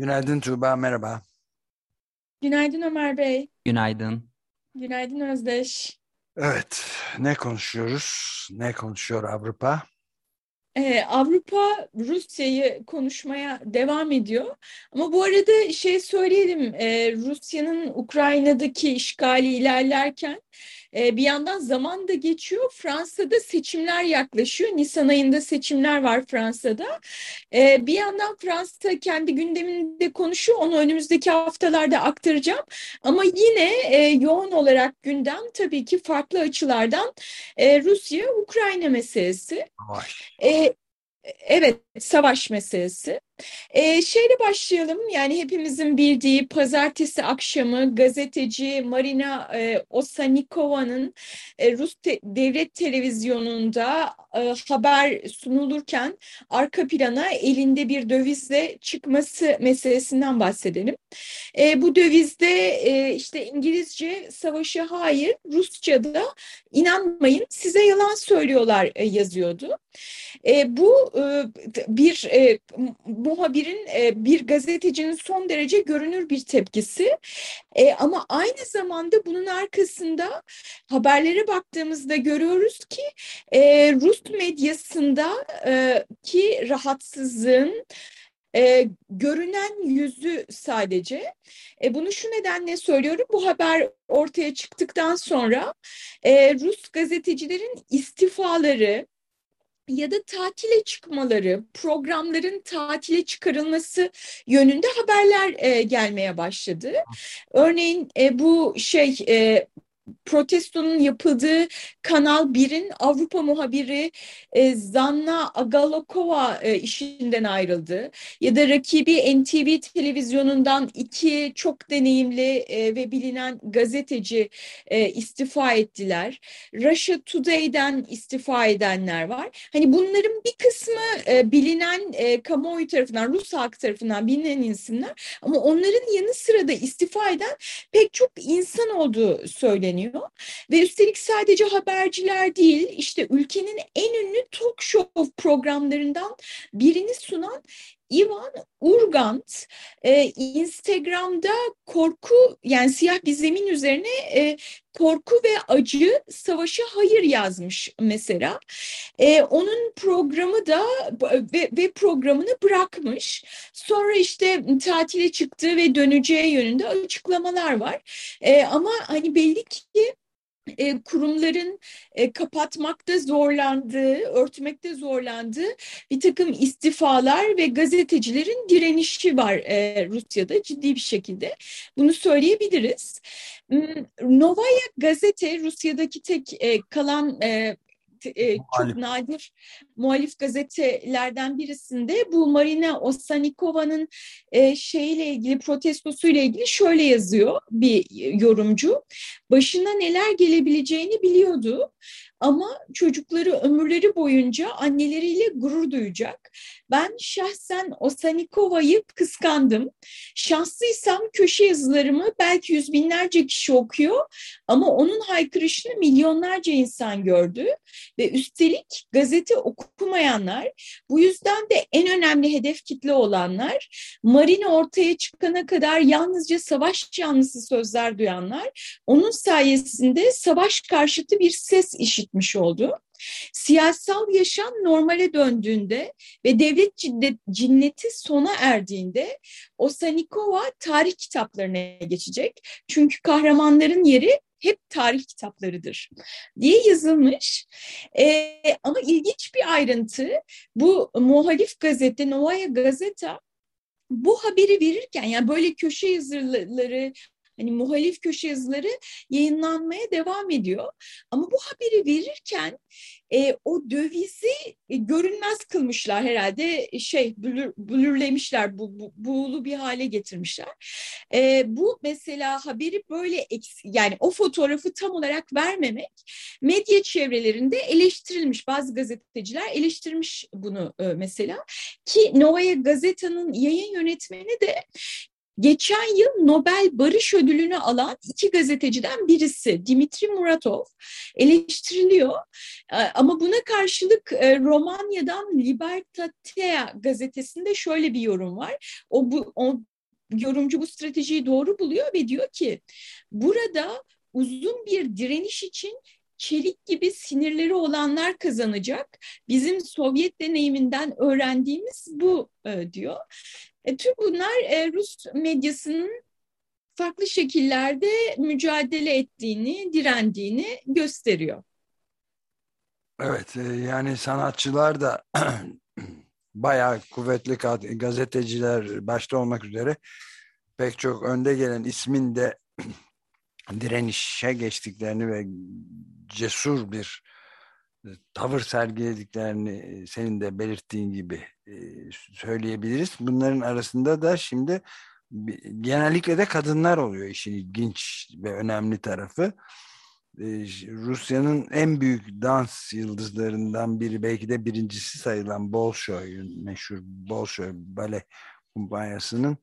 Günaydın Tuğba, merhaba. Günaydın Ömer Bey. Günaydın. Günaydın Özdeş. Evet, ne konuşuyoruz? Ne konuşuyor Avrupa? Ee, Avrupa Rusya'yı konuşmaya devam ediyor. Ama bu arada şey söyleyelim, e, Rusya'nın Ukrayna'daki işgali ilerlerken e, bir yandan zaman da geçiyor. Fransa'da seçimler yaklaşıyor. Nisan ayında seçimler var Fransa'da. E, bir yandan Fransa kendi gündeminde konuşuyor. Onu önümüzdeki haftalarda aktaracağım. Ama yine e, yoğun olarak gündem tabii ki farklı açılardan e, Rusya-Ukrayna meselesi. Vay. E, Evet, savaş meselesi. Ee, şeyle başlayalım. Yani hepimizin bildiği pazartesi akşamı gazeteci Marina e, Osanikova'nın e, Rus te devlet televizyonunda e, haber sunulurken arka plana elinde bir dövizle çıkması meselesinden bahsedelim. E, bu dövizde e, işte İngilizce savaşa hayır, Rusça'da inanmayın size yalan söylüyorlar e, yazıyordu. E, bu e, bir e, muhabirin, e, bir gazetecinin son derece görünür bir tepkisi. E, ama aynı zamanda bunun arkasında haberlere baktığımızda görüyoruz ki e, Rus medyasında e, ki rahatsızlığın e, görünen yüzü sadece. E, bunu şu nedenle söylüyorum. Bu haber ortaya çıktıktan sonra e, Rus gazetecilerin istifaları, ya da tatile çıkmaları, programların tatile çıkarılması yönünde haberler e, gelmeye başladı. Örneğin e, bu şey e, protestonun yapıldığı Kanal 1'in Avrupa muhabiri e, Zanna Agalokova e, işinden ayrıldı. Ya da rakibi NTV televizyonundan iki çok deneyimli e, ve bilinen gazeteci e, istifa ettiler. Russia Today'den istifa edenler var. Hani bunların bir kısmı e, bilinen e, kamuoyu tarafından, Rus halk tarafından bilinen isimler ama onların yanı sıra da istifa eden pek çok insan olduğu söyleniyor. Ve üstelik sadece haberciler değil, işte ülkenin en ünlü talk show programlarından birini sunan Ivan Urgant e, Instagram'da korku yani siyah bir zemin üzerine e, korku ve acı savaşa hayır yazmış mesela. E, onun programı da ve, ve programını bırakmış. Sonra işte tatile çıktığı ve döneceği yönünde açıklamalar var. E, ama hani belli ki e, kurumların e, kapatmakta zorlandığı, örtmekte zorlandığı bir takım istifalar ve gazetecilerin direnişi var e, Rusya'da ciddi bir şekilde. Bunu söyleyebiliriz. Hmm, Novaya gazete Rusya'daki tek e, kalan e, e, çok nadir muhalif gazetelerden birisinde bu Marina Osanikova'nın e, şeyle ilgili protestosuyla ilgili şöyle yazıyor bir yorumcu. Başına neler gelebileceğini biliyordu ama çocukları ömürleri boyunca anneleriyle gurur duyacak. Ben şahsen Osanikova'yı kıskandım. Şanslıysam köşe yazılarımı belki yüz binlerce kişi okuyor ama onun haykırışını milyonlarca insan gördü ve üstelik gazete okumayanlar, bu yüzden de en önemli hedef kitle olanlar, Marina ortaya çıkana kadar yalnızca savaş yanlısı sözler duyanlar, onun sayesinde savaş karşıtı bir ses işitmiş oldu. Siyasal yaşam normale döndüğünde ve devlet cinnet, cinneti sona erdiğinde Osanikova tarih kitaplarına geçecek. Çünkü kahramanların yeri hep tarih kitaplarıdır diye yazılmış. E, ama ilginç bir ayrıntı bu muhalif gazete Novaya Gazeta bu haberi verirken yani böyle köşe yazıları Hani muhalif köşe yazıları yayınlanmaya devam ediyor. Ama bu haberi verirken e, o dövizi e, görünmez kılmışlar herhalde e, şey blür, blürlemişler bu, bu, buğulu bir hale getirmişler. E, bu mesela haberi böyle yani o fotoğrafı tam olarak vermemek medya çevrelerinde eleştirilmiş bazı gazeteciler eleştirmiş bunu e, mesela ki Novaya Gazeta'nın yayın yönetmeni de Geçen yıl Nobel Barış Ödülünü alan iki gazeteciden birisi Dimitri Muratov eleştiriliyor. Ee, ama buna karşılık e, Romanya'dan Libertatea gazetesinde şöyle bir yorum var. O, bu, o yorumcu bu stratejiyi doğru buluyor ve diyor ki burada uzun bir direniş için çelik gibi sinirleri olanlar kazanacak. Bizim Sovyet deneyiminden öğrendiğimiz bu e, diyor. E, tüm bunlar e, Rus medyasının farklı şekillerde mücadele ettiğini, direndiğini gösteriyor. Evet, e, yani sanatçılar da bayağı kuvvetli gazeteciler başta olmak üzere pek çok önde gelen ismin de direnişe geçtiklerini ve cesur bir tavır sergilediklerini senin de belirttiğin gibi söyleyebiliriz. Bunların arasında da şimdi genellikle de kadınlar oluyor işin ilginç ve önemli tarafı. Rusya'nın en büyük dans yıldızlarından biri belki de birincisi sayılan Bolşoy'un meşhur Bolşoy bale kumpanyasının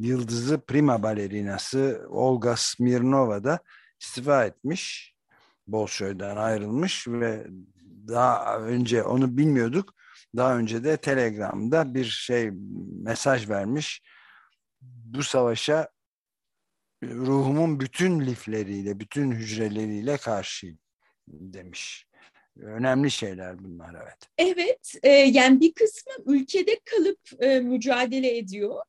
yıldızı prima balerinası Olga Smirnova da istifa etmiş. Bolşoy'dan ayrılmış ve daha önce onu bilmiyorduk. Daha önce de Telegram'da bir şey mesaj vermiş. Bu savaşa ruhumun bütün lifleriyle, bütün hücreleriyle karşıyım demiş. Önemli şeyler bunlar evet. Evet, e, yani bir kısmı ülkede kalıp e, mücadele ediyor.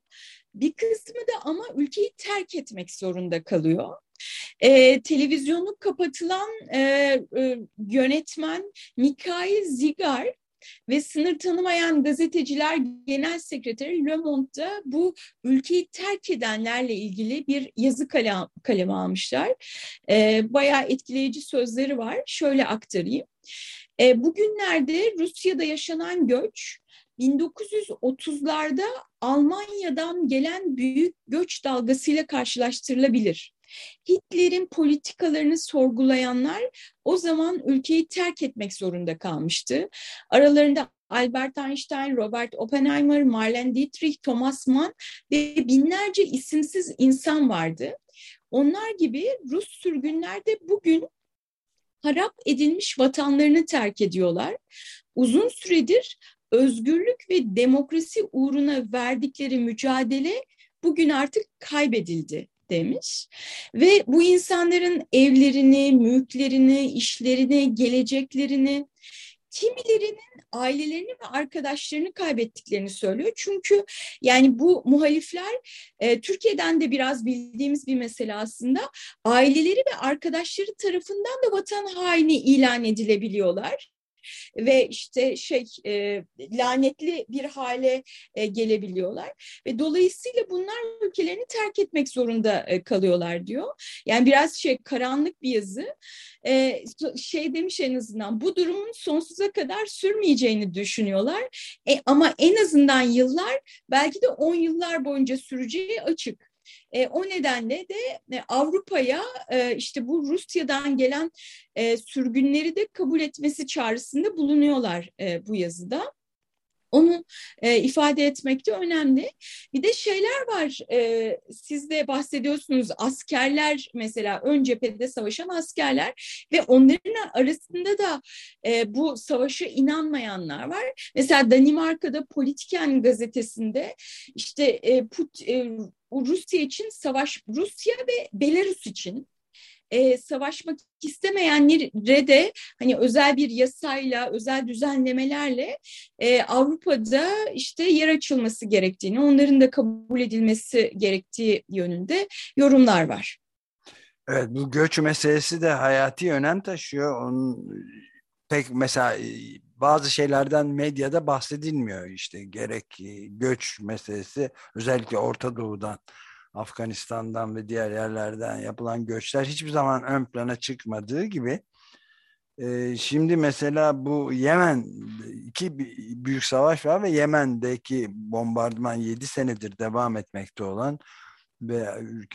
Bir kısmı da ama ülkeyi terk etmek zorunda kalıyor. E, televizyonu kapatılan e, e, yönetmen Mikhail Zigar ve sınır tanımayan gazeteciler genel sekreteri Le Monde'da bu ülkeyi terk edenlerle ilgili bir yazı kalem, almışlar. E, bayağı etkileyici sözleri var. Şöyle aktarayım. E, bugünlerde Rusya'da yaşanan göç 1930'larda Almanya'dan gelen büyük göç dalgasıyla karşılaştırılabilir. Hitler'in politikalarını sorgulayanlar o zaman ülkeyi terk etmek zorunda kalmıştı. Aralarında Albert Einstein, Robert Oppenheimer, Marlene Dietrich, Thomas Mann ve binlerce isimsiz insan vardı. Onlar gibi Rus sürgünler de bugün harap edilmiş vatanlarını terk ediyorlar. Uzun süredir özgürlük ve demokrasi uğruna verdikleri mücadele bugün artık kaybedildi demiş. Ve bu insanların evlerini, mülklerini, işlerini, geleceklerini, kimilerinin ailelerini ve arkadaşlarını kaybettiklerini söylüyor. Çünkü yani bu muhalifler e, Türkiye'den de biraz bildiğimiz bir mesele aslında aileleri ve arkadaşları tarafından da vatan haini ilan edilebiliyorlar ve işte şey e, lanetli bir hale e, gelebiliyorlar ve dolayısıyla bunlar ülkelerini terk etmek zorunda e, kalıyorlar diyor. Yani biraz şey karanlık bir yazı. E, şey demiş en azından bu durumun sonsuza kadar sürmeyeceğini düşünüyorlar. E, ama en azından yıllar belki de on yıllar boyunca süreceği açık. E, o nedenle de e, Avrupa'ya e, işte bu Rusya'dan gelen e, sürgünleri de kabul etmesi çağrısında bulunuyorlar e, bu yazıda. Onu e, ifade etmek de önemli. Bir de şeyler var, e, siz de bahsediyorsunuz askerler mesela ön cephede savaşan askerler ve onların arasında da e, bu savaşa inanmayanlar var. Mesela Danimarka'da Politiken gazetesinde işte e, Put, e, Rusya için savaş, Rusya ve Belarus için e, savaşmak istemeyenlere de hani özel bir yasayla, özel düzenlemelerle e, Avrupa'da işte yer açılması gerektiğini, onların da kabul edilmesi gerektiği yönünde yorumlar var. Evet bu göç meselesi de hayati önem taşıyor. Onun pek mesela e, bazı şeylerden medyada bahsedilmiyor işte gerek e, göç meselesi özellikle Orta Doğu'dan Afganistan'dan ve diğer yerlerden yapılan göçler hiçbir zaman ön plana çıkmadığı gibi e, şimdi mesela bu Yemen iki büyük savaş var ve Yemen'deki bombardıman 7 senedir devam etmekte olan ve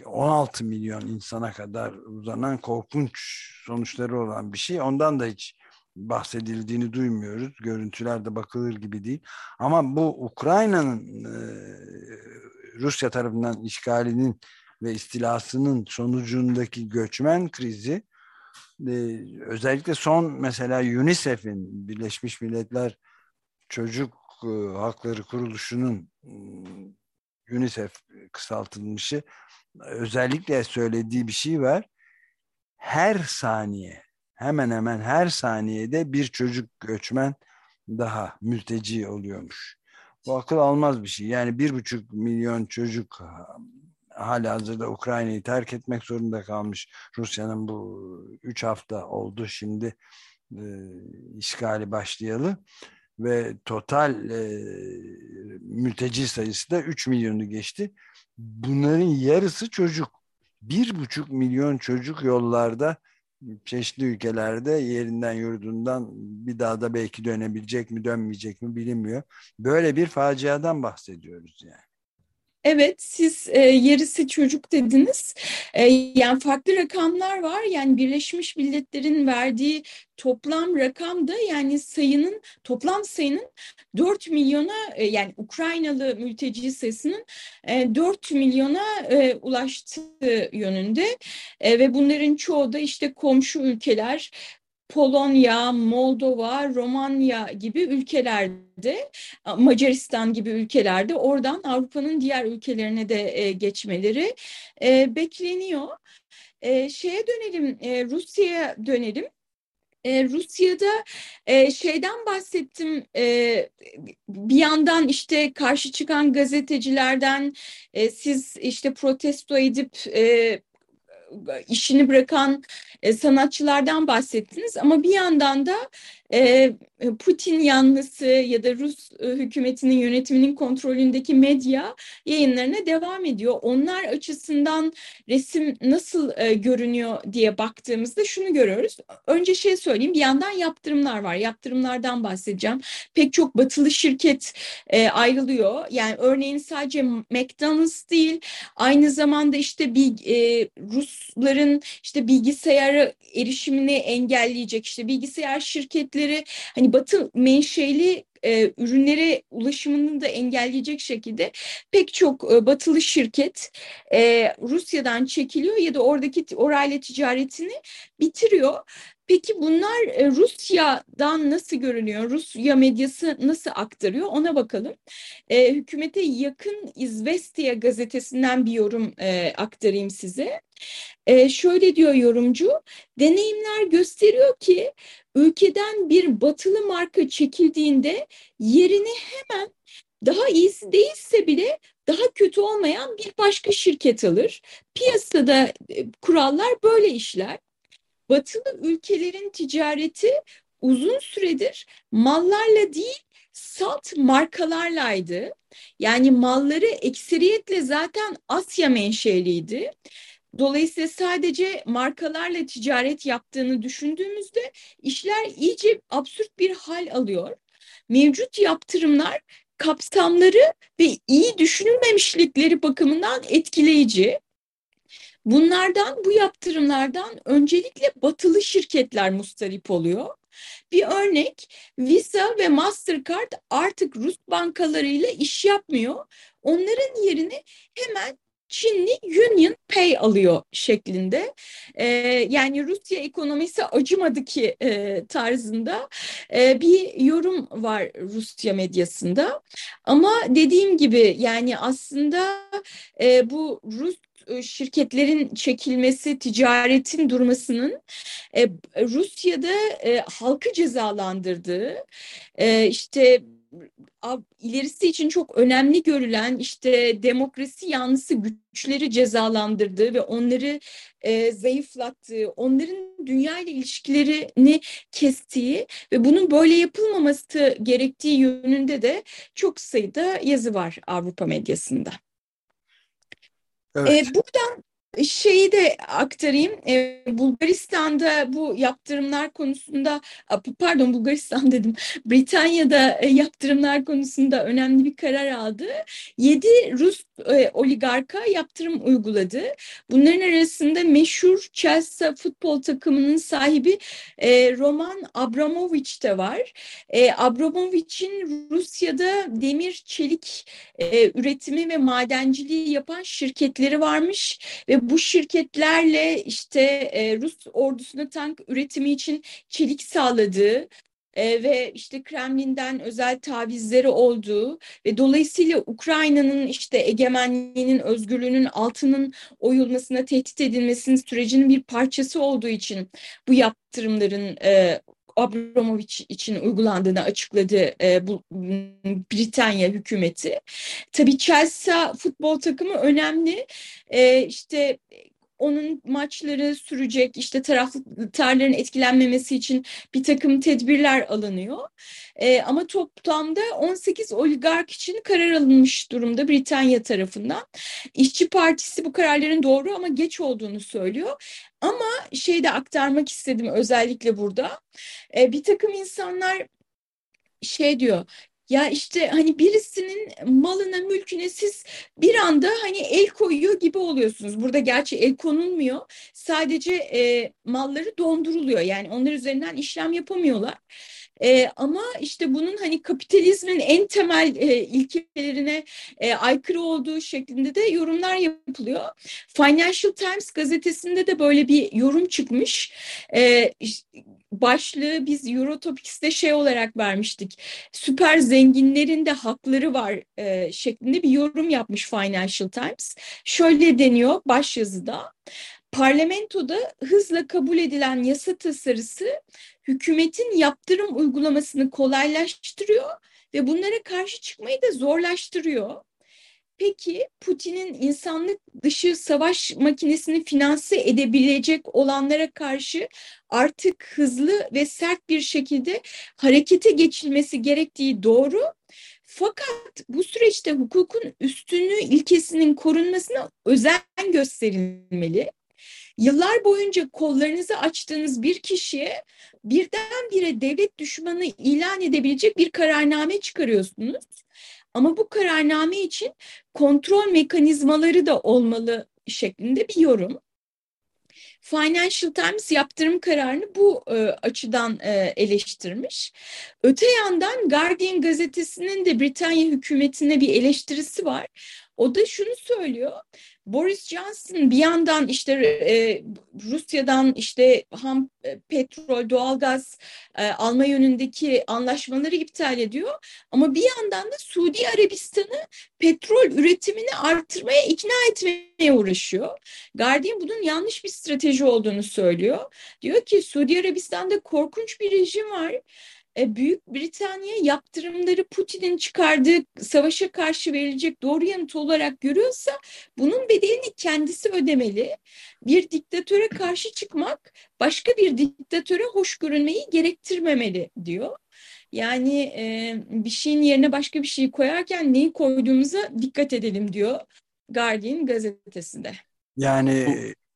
16 milyon insana kadar uzanan korkunç sonuçları olan bir şey. Ondan da hiç bahsedildiğini duymuyoruz. Görüntülerde bakılır gibi değil. Ama bu Ukrayna'nın e, Rusya tarafından işgalinin ve istilasının sonucundaki göçmen krizi e, özellikle son mesela UNICEF'in Birleşmiş Milletler Çocuk e, Hakları Kuruluşu'nun UNICEF kısaltılmışı özellikle söylediği bir şey var. Her saniye hemen hemen her saniyede bir çocuk göçmen daha mülteci oluyormuş. Bu akıl almaz bir şey. Yani bir buçuk milyon çocuk hala hazırda Ukrayna'yı terk etmek zorunda kalmış. Rusya'nın bu üç hafta oldu şimdi e, işgali başlayalı ve total e, mülteci sayısı da 3 milyonu geçti. Bunların yarısı çocuk. Bir buçuk milyon çocuk yollarda çeşitli ülkelerde yerinden yurdundan bir daha da belki dönebilecek mi dönmeyecek mi bilinmiyor. Böyle bir faciadan bahsediyoruz yani. Evet, siz e, yarısı çocuk dediniz. E, yani farklı rakamlar var. Yani Birleşmiş Milletler'in verdiği toplam rakam da yani sayının toplam sayının 4 milyona e, yani Ukraynalı mülteci sayısının e, 4 milyona e, ulaştığı yönünde e, ve bunların çoğu da işte komşu ülkeler Polonya, Moldova, Romanya gibi ülkelerde, Macaristan gibi ülkelerde oradan Avrupa'nın diğer ülkelerine de e, geçmeleri e, bekleniyor. E, şeye dönelim, Rusya'ya dönelim. Rusya'da şeyden bahsettim bir yandan işte karşı çıkan gazetecilerden siz işte protesto edip işini bırakan e, sanatçılardan bahsettiniz. Ama bir yandan da Putin yanlısı ya da Rus e, hükümetinin yönetiminin kontrolündeki medya yayınlarına devam ediyor. Onlar açısından resim nasıl e, görünüyor diye baktığımızda şunu görüyoruz. Önce şey söyleyeyim bir yandan yaptırımlar var. Yaptırımlardan bahsedeceğim. Pek çok batılı şirket ayrılıyor. Yani örneğin sadece McDonald's değil aynı zamanda işte bir Rusların işte bilgisayarı erişimini engelleyecek işte bilgisayar şirketleri hani batı menşeli e, ürünlere ulaşımını da engelleyecek şekilde pek çok e, batılı şirket e, Rusya'dan çekiliyor ya da oradaki orayla ticaretini bitiriyor. Peki bunlar e, Rusya'dan nasıl görünüyor? Rusya medyası nasıl aktarıyor? Ona bakalım. E, hükümete yakın İzvestiya gazetesinden bir yorum e, aktarayım size. E, şöyle diyor yorumcu, deneyimler gösteriyor ki ülkeden bir batılı marka çekildiğinde yerini hemen daha iyisi değilse bile daha kötü olmayan bir başka şirket alır. Piyasada e, kurallar böyle işler batılı ülkelerin ticareti uzun süredir mallarla değil salt markalarlaydı. Yani malları ekseriyetle zaten Asya menşeliydi. Dolayısıyla sadece markalarla ticaret yaptığını düşündüğümüzde işler iyice absürt bir hal alıyor. Mevcut yaptırımlar kapsamları ve iyi düşünülmemişlikleri bakımından etkileyici. Bunlardan, bu yaptırımlardan öncelikle batılı şirketler mustarip oluyor. Bir örnek Visa ve Mastercard artık Rus bankalarıyla iş yapmıyor. Onların yerini hemen Çinli Union Pay alıyor şeklinde. Ee, yani Rusya ekonomisi acımadı ki e, tarzında e, bir yorum var Rusya medyasında. Ama dediğim gibi yani aslında e, bu Rus e, şirketlerin çekilmesi, ticaretin durmasının e, Rusya'da e, halkı cezalandırdığı, e, işte ilerisi için çok önemli görülen işte demokrasi yanlısı güçleri cezalandırdığı ve onları e, zayıflattığı, onların dünya ile ilişkilerini kestiği ve bunun böyle yapılmaması gerektiği yönünde de çok sayıda yazı var Avrupa medyasında. Evet. E, buradan Şeyi de aktarayım. Ee, Bulgaristan'da bu yaptırımlar konusunda, pardon Bulgaristan dedim, Britanya'da e, yaptırımlar konusunda önemli bir karar aldı. Yedi Rus e, oligarka yaptırım uyguladı. Bunların arasında meşhur Chelsea futbol takımının sahibi e, Roman Abramovich de var. E, Abramovich'in Rusya'da demir çelik e, üretimi ve madenciliği yapan şirketleri varmış ve bu şirketlerle işte e, Rus ordusuna tank üretimi için çelik sağladığı e, ve işte Kremlin'den özel tavizleri olduğu ve dolayısıyla Ukrayna'nın işte egemenliğinin, özgürlüğünün altının oyulmasına tehdit edilmesinin sürecinin bir parçası olduğu için bu yaptırımların e, Abramovich için uygulandığını açıkladı e, bu Britanya hükümeti. Tabii Chelsea futbol takımı önemli. E, işte onun maçları sürecek işte taraftarların etkilenmemesi için bir takım tedbirler alınıyor. E, ama toplamda 18 oligark için karar alınmış durumda Britanya tarafından. İşçi Partisi bu kararların doğru ama geç olduğunu söylüyor. Ama şey de aktarmak istedim özellikle burada. E, bir takım insanlar şey diyor ya işte hani birisinin malına, mülküne siz bir anda hani el koyuyor gibi oluyorsunuz. Burada gerçi el konulmuyor. Sadece e, malları donduruluyor. Yani onlar üzerinden işlem yapamıyorlar. E, ama işte bunun hani kapitalizmin en temel e, ilkelerine e, aykırı olduğu şeklinde de yorumlar yapılıyor. Financial Times gazetesinde de böyle bir yorum çıkmış. E, başlığı biz Eurotopics'te şey olarak vermiştik. Süper zenginlerin de hakları var e, şeklinde bir yorum yapmış Financial Times. Şöyle deniyor başyazıda. Parlamentoda hızla kabul edilen yasa tasarısı hükümetin yaptırım uygulamasını kolaylaştırıyor ve bunlara karşı çıkmayı da zorlaştırıyor. Peki Putin'in insanlık dışı savaş makinesini finanse edebilecek olanlara karşı artık hızlı ve sert bir şekilde harekete geçilmesi gerektiği doğru. Fakat bu süreçte hukukun üstünlüğü ilkesinin korunmasına özen gösterilmeli. Yıllar boyunca kollarınızı açtığınız bir kişiye birdenbire devlet düşmanı ilan edebilecek bir kararname çıkarıyorsunuz. Ama bu kararname için kontrol mekanizmaları da olmalı şeklinde bir yorum. Financial Times yaptırım kararını bu e, açıdan e, eleştirmiş. Öte yandan Guardian gazetesinin de Britanya hükümetine bir eleştirisi var. O da şunu söylüyor. Boris Johnson bir yandan işte e, Rusya'dan işte ham e, petrol, doğalgaz e, alma yönündeki anlaşmaları iptal ediyor. Ama bir yandan da Suudi Arabistan'ı petrol üretimini artırmaya ikna etmeye uğraşıyor. Guardian bunun yanlış bir strateji olduğunu söylüyor. Diyor ki Suudi Arabistan'da korkunç bir rejim var Büyük Britanya yaptırımları Putin'in çıkardığı savaşa karşı verilecek doğru yanıt olarak görüyorsa bunun bedelini kendisi ödemeli. Bir diktatöre karşı çıkmak başka bir diktatöre hoş görünmeyi gerektirmemeli diyor. Yani e, bir şeyin yerine başka bir şeyi koyarken neyi koyduğumuza dikkat edelim diyor Guardian gazetesinde. Yani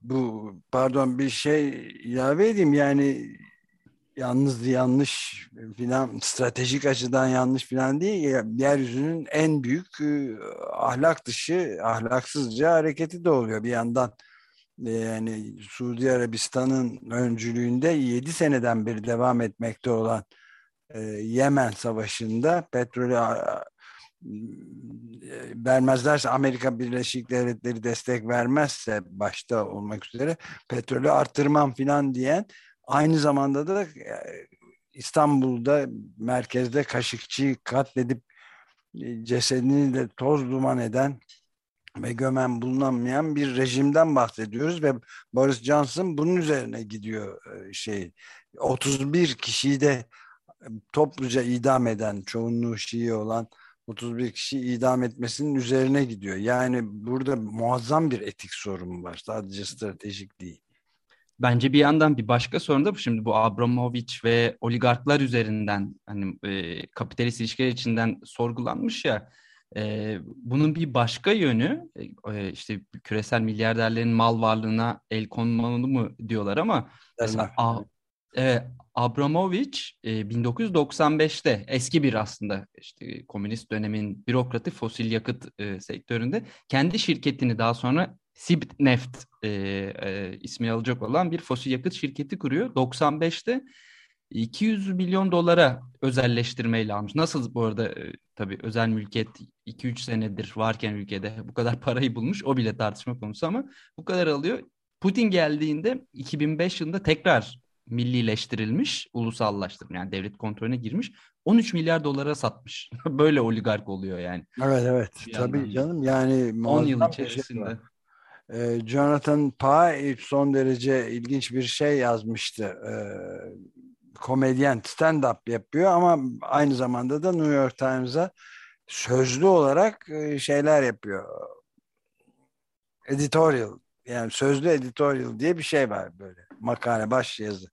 bu pardon bir şey ilave edeyim yani yalnız yanlış filan stratejik açıdan yanlış filan değil. Yeryüzünün en büyük e, ahlak dışı ahlaksızca hareketi de oluyor. Bir yandan e, yani Suudi Arabistan'ın öncülüğünde 7 seneden beri devam etmekte olan e, Yemen Savaşı'nda petrolü vermezlerse Amerika Birleşik Devletleri destek vermezse başta olmak üzere petrolü artırmam filan diyen Aynı zamanda da e, İstanbul'da merkezde Kaşıkçı'yı katledip e, cesedini de toz duman eden ve gömen bulunamayan bir rejimden bahsediyoruz ve Boris Johnson bunun üzerine gidiyor e, şey 31 kişiyi de topluca idam eden çoğunluğu Şii olan 31 kişi idam etmesinin üzerine gidiyor. Yani burada muazzam bir etik sorun var. Sadece stratejik değil. Bence bir yandan bir başka sorun da bu. Şimdi bu Abramovich ve oligarklar üzerinden hani e, kapitalist ilişkiler içinden sorgulanmış ya E, bunun bir başka yönü e, işte küresel milyarderlerin mal varlığına el konmalı mı diyorlar ama mesela a, evet, Abramovich e, 1995'te eski bir aslında işte komünist dönemin bürokratı fosil yakıt e, sektöründe kendi şirketini daha sonra Sibneft e, e, ismi alacak olan bir fosil yakıt şirketi kuruyor. 95'te 200 milyon dolara özelleştirmeyle almış. Nasıl bu arada e, tabii özel mülkiyet 2-3 senedir varken ülkede bu kadar parayı bulmuş o bile tartışma konusu ama bu kadar alıyor. Putin geldiğinde 2005 yılında tekrar millileştirilmiş, ulusallaştırılmış yani devlet kontrolüne girmiş. 13 milyar dolara satmış. Böyle oligark oluyor yani. Evet evet tabii canım yani 10 yıl şey içerisinde. Şey ee, Jonathan Pye son derece ilginç bir şey yazmıştı. Ee, komedyen stand-up yapıyor ama aynı zamanda da New York Times'a sözlü olarak e, şeyler yapıyor. Editorial yani sözlü editorial diye bir şey var böyle makale baş yazı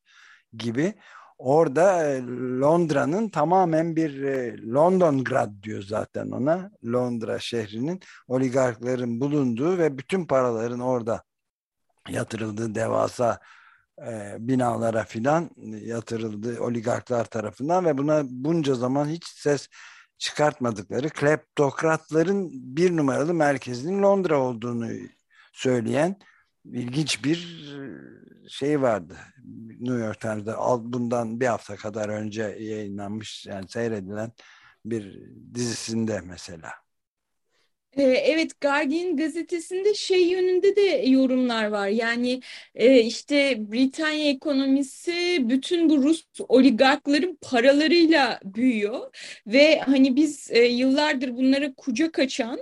gibi. Orada e, Londra'nın tamamen bir e, London Grad diyor zaten ona. Londra şehrinin oligarkların bulunduğu ve bütün paraların orada yatırıldığı devasa e, binalara filan yatırıldı oligarklar tarafından ve buna bunca zaman hiç ses çıkartmadıkları kleptokratların bir numaralı merkezinin Londra olduğunu söyleyen ilginç bir şey vardı. New York Times'da bundan bir hafta kadar önce yayınlanmış yani seyredilen bir dizisinde mesela. Evet, Guardian gazetesinde şey yönünde de yorumlar var. Yani işte Britanya ekonomisi bütün bu Rus oligarkların paralarıyla büyüyor ve hani biz yıllardır bunlara kucak açan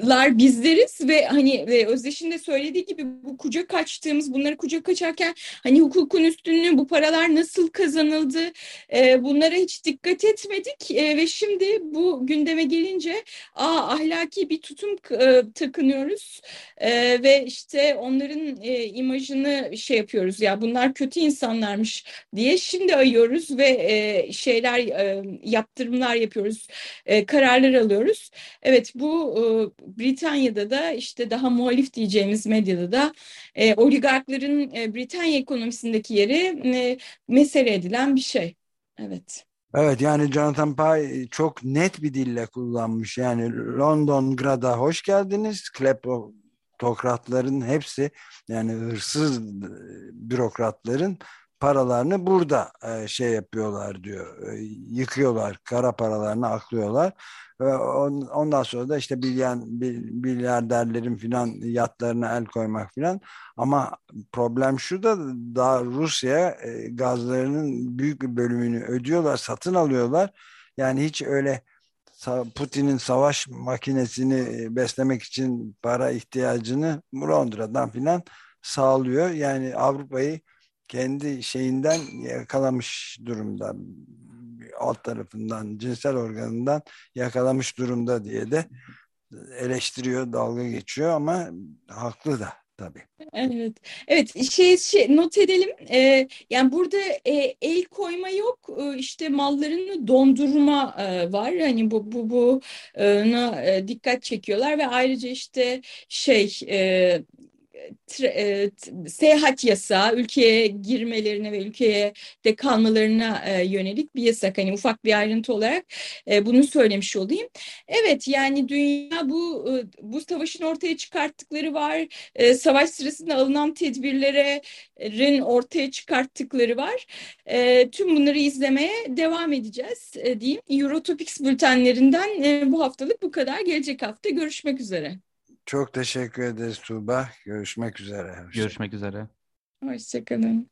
lar bizleriz ve hani ve Özdeş'in de söylediği gibi bu kucak açtığımız bunları kucak açarken hani hukukun üstünlüğü bu paralar nasıl kazanıldı e, bunlara hiç dikkat etmedik e, ve şimdi bu gündeme gelince aa, ahlaki bir tutum e, takınıyoruz e, ve işte onların e, imajını şey yapıyoruz ya bunlar kötü insanlarmış diye şimdi ayıyoruz ve e, şeyler e, yaptırımlar yapıyoruz e, kararlar alıyoruz. Evet bu e, Britanya'da da işte daha muhalif diyeceğimiz medyada da e, oligarkların e, Britanya ekonomisindeki yeri e, mesele edilen bir şey. Evet. Evet yani Jonathan Pye çok net bir dille kullanmış. Yani London Grad'a hoş geldiniz. Kleptokratların hepsi yani hırsız bürokratların paralarını burada e, şey yapıyorlar diyor. E, yıkıyorlar. Kara paralarını aklıyorlar. Ve on, ondan sonra da işte bilyen, milyarderlerin filan yatlarına el koymak filan. Ama problem şu da daha Rusya e, gazlarının büyük bir bölümünü ödüyorlar, satın alıyorlar. Yani hiç öyle Putin'in savaş makinesini beslemek için para ihtiyacını Londra'dan filan sağlıyor. Yani Avrupa'yı kendi şeyinden yakalamış durumda alt tarafından cinsel organından yakalamış durumda diye de eleştiriyor dalga geçiyor ama haklı da tabii. Evet, evet şey, şey not edelim. Ee, yani burada e, el koyma yok, e, işte mallarını dondurma e, var. Hani bu bu bu e, dikkat çekiyorlar ve ayrıca işte şey e, e, seyahat yasağı, ülkeye girmelerine ve ülkeye de kalmalarına e, yönelik bir yasak. Hani ufak bir ayrıntı olarak e, bunu söylemiş olayım. Evet yani dünya bu e, bu savaşın ortaya çıkarttıkları var. E, savaş sırasında alınan tedbirlerin ortaya çıkarttıkları var. E, tüm bunları izlemeye devam edeceğiz e, diyeyim. Eurotopics bültenlerinden e, bu haftalık bu kadar. Gelecek hafta görüşmek üzere. Çok teşekkür ederiz Tuğba. Görüşmek üzere. Görüşmek üzere. Hoşçakalın.